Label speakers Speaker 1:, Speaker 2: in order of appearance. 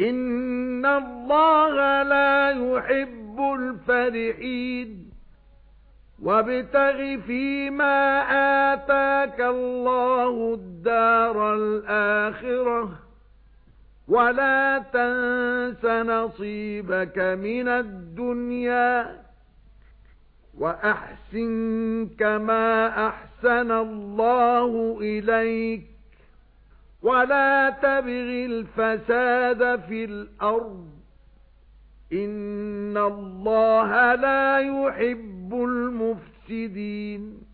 Speaker 1: إِنَّ اللَّهَ لَا يُحِبُّ الْفَرِحِينَ وَابْتَغِ فِيمَا آتَاكَ اللَّهُ الدَّارَ الْآخِرَةَ وَلَا تَنسَ نَصِيبَكَ مِنَ الدُّنْيَا وَأَحْسِن كَمَا أَحْسَنَ اللَّهُ إِلَيْكَ وَلَا تَبْغِ الْفَسَادَ فِي الْأَرْضِ إِنَّ اللَّهَ لَا يُحِبُّ الْمُفْسِدِينَ